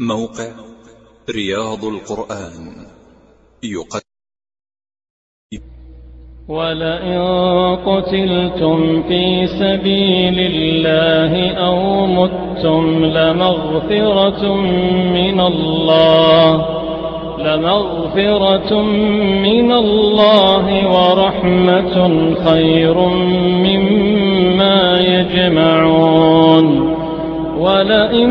موقع رياض القرآن. يقدم. ولئن قتلتم في سبيل الله أو متم لمغفرة من الله لمغفرة من الله ورحمة خير مما يجمعون. ولئن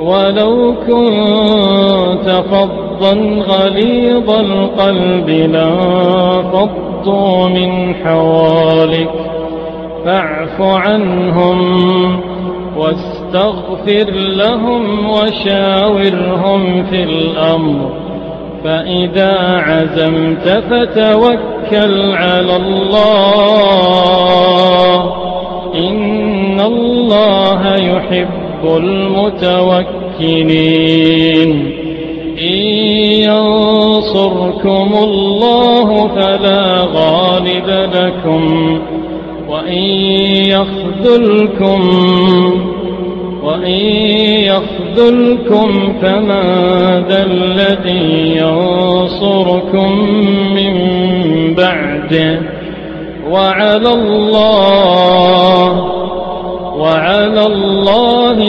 ولو كنت فظا غليظ القلب لانفضوا من حولك فاعف عنهم واستغفر لهم وشاورهم في الأمر فإذا عزمت فتوكل على الله إن الله يحب المتوكلين. إن ينصركم الله فلا غالب لكم وإن يخذلكم وإن يخذلكم فمن ذا الذي ينصركم من بعده وعلى الله وعلى الله